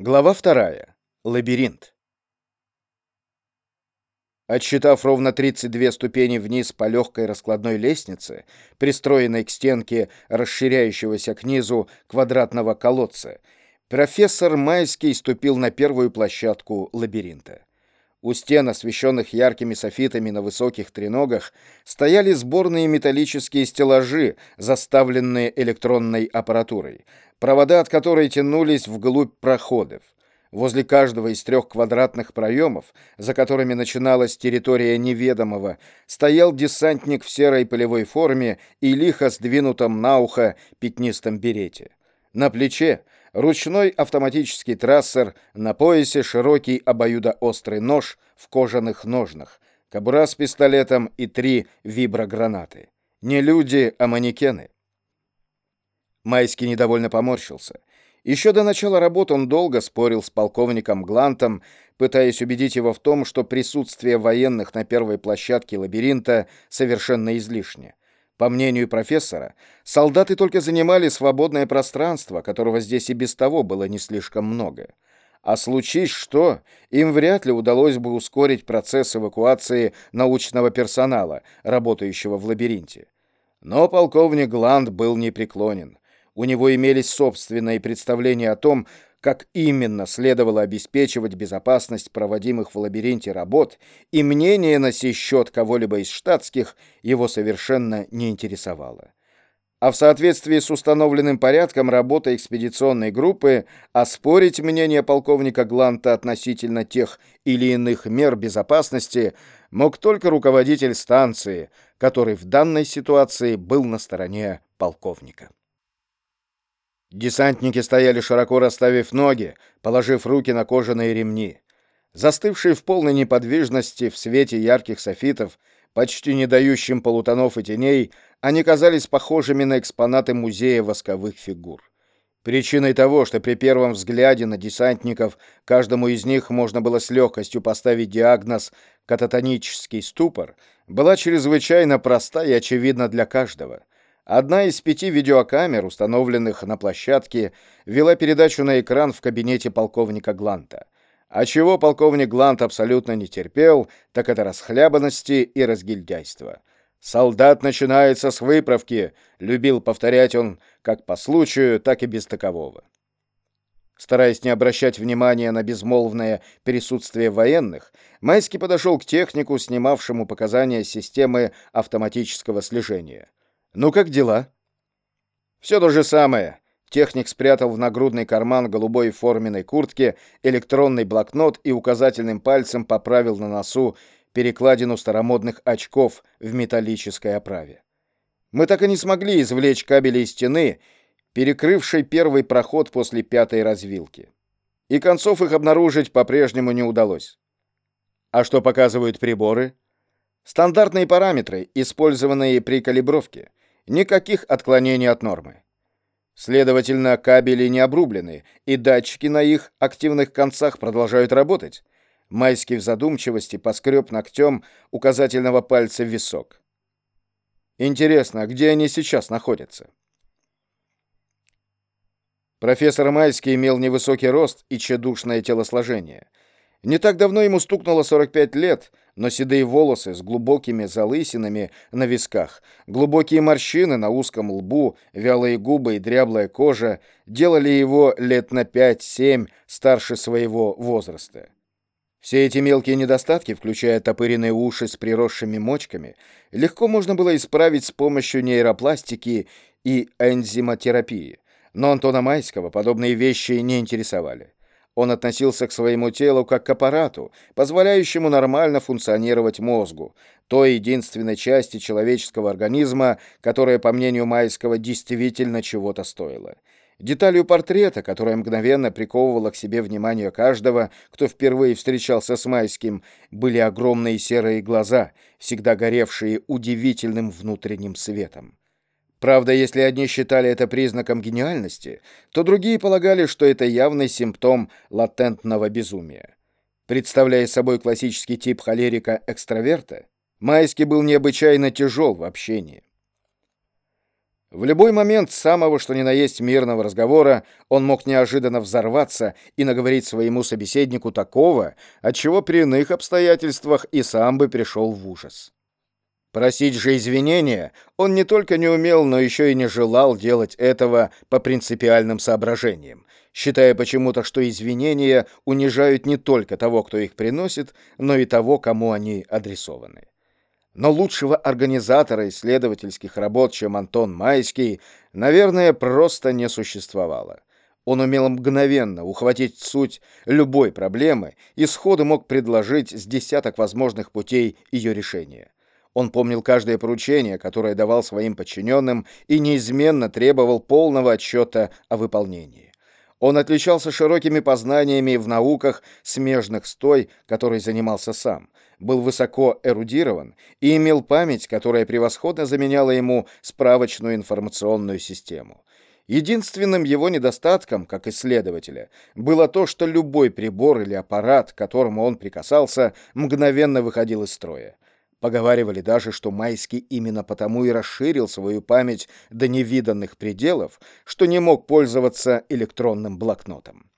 Глава вторая. Лабиринт. Отсчитав ровно 32 ступени вниз по легкой раскладной лестнице, пристроенной к стенке расширяющегося к низу квадратного колодца, профессор Майский ступил на первую площадку лабиринта. У стен, освещенных яркими софитами на высоких треногах, стояли сборные металлические стеллажи, заставленные электронной аппаратурой, провода от которой тянулись вглубь проходов. Возле каждого из трех квадратных проемов, за которыми начиналась территория неведомого, стоял десантник в серой полевой форме и лихо сдвинутом на ухо пятнистом берете. На плече ручной автоматический трассер, на поясе широкий обоюдоострый нож в кожаных ножнах, кобура с пистолетом и три виброгранаты. Не люди, а манекены. Майский недовольно поморщился. Еще до начала работы он долго спорил с полковником Глантом, пытаясь убедить его в том, что присутствие военных на первой площадке лабиринта совершенно излишне. По мнению профессора, солдаты только занимали свободное пространство, которого здесь и без того было не слишком много. А случись что, им вряд ли удалось бы ускорить процесс эвакуации научного персонала, работающего в лабиринте. Но полковник Гланд был непреклонен. У него имелись собственные представления о том, как именно следовало обеспечивать безопасность проводимых в лабиринте работ, и мнение на сей счет кого-либо из штатских его совершенно не интересовало. А в соответствии с установленным порядком работы экспедиционной группы оспорить мнение полковника Гланта относительно тех или иных мер безопасности мог только руководитель станции, который в данной ситуации был на стороне полковника. Десантники стояли широко расставив ноги, положив руки на кожаные ремни. Застывшие в полной неподвижности в свете ярких софитов, почти не дающим полутонов и теней, они казались похожими на экспонаты музея восковых фигур. Причиной того, что при первом взгляде на десантников каждому из них можно было с легкостью поставить диагноз «кататонический ступор», была чрезвычайно проста и очевидна для каждого — Одна из пяти видеокамер, установленных на площадке, вела передачу на экран в кабинете полковника Гланта. А чего полковник Глант абсолютно не терпел, так это расхлябанности и разгильдяйства. «Солдат начинается с выправки», — любил повторять он как по случаю, так и без такового. Стараясь не обращать внимания на безмолвное присутствие военных, Майский подошел к технику, снимавшему показания системы автоматического слежения. «Ну как дела?» «Все то же самое». Техник спрятал в нагрудный карман голубой форменной куртки электронный блокнот и указательным пальцем поправил на носу перекладину старомодных очков в металлической оправе. Мы так и не смогли извлечь кабели из стены, перекрывшей первый проход после пятой развилки. И концов их обнаружить по-прежнему не удалось. А что показывают приборы? Стандартные параметры, использованные при калибровке. Никаких отклонений от нормы. Следовательно, кабели не обрублены, и датчики на их активных концах продолжают работать. Майский в задумчивости поскреб ногтем указательного пальца в висок. Интересно, где они сейчас находятся? Профессор Майский имел невысокий рост и тщедушное телосложение. Не так давно ему стукнуло 45 лет, но седые волосы с глубокими залысинами на висках, глубокие морщины на узком лбу, вялые губы и дряблая кожа делали его лет на 5-7 старше своего возраста. Все эти мелкие недостатки, включая топыренные уши с приросшими мочками, легко можно было исправить с помощью нейропластики и энзимотерапии. Но Антона Майского подобные вещи не интересовали. Он относился к своему телу как к аппарату, позволяющему нормально функционировать мозгу, той единственной части человеческого организма, которая, по мнению Майского, действительно чего-то стоила. Деталью портрета, которая мгновенно приковывала к себе внимание каждого, кто впервые встречался с Майским, были огромные серые глаза, всегда горевшие удивительным внутренним светом. Правда, если одни считали это признаком гениальности, то другие полагали, что это явный симптом латентного безумия. Представляя собой классический тип холерика-экстраверта, Майский был необычайно тяжел в общении. В любой момент самого что ни на есть мирного разговора он мог неожиданно взорваться и наговорить своему собеседнику такого, от чего при иных обстоятельствах и сам бы пришел в ужас. Просить же извинения он не только не умел, но еще и не желал делать этого по принципиальным соображениям, считая почему-то, что извинения унижают не только того, кто их приносит, но и того, кому они адресованы. Но лучшего организатора исследовательских работ, чем Антон Майский, наверное, просто не существовало. Он умел мгновенно ухватить суть любой проблемы и сходу мог предложить с десяток возможных путей ее решения. Он помнил каждое поручение, которое давал своим подчиненным, и неизменно требовал полного отчета о выполнении. Он отличался широкими познаниями в науках, смежных с той, которой занимался сам, был высоко эрудирован и имел память, которая превосходно заменяла ему справочную информационную систему. Единственным его недостатком, как исследователя, было то, что любой прибор или аппарат, к которому он прикасался, мгновенно выходил из строя. Поговаривали даже, что Майский именно потому и расширил свою память до невиданных пределов, что не мог пользоваться электронным блокнотом.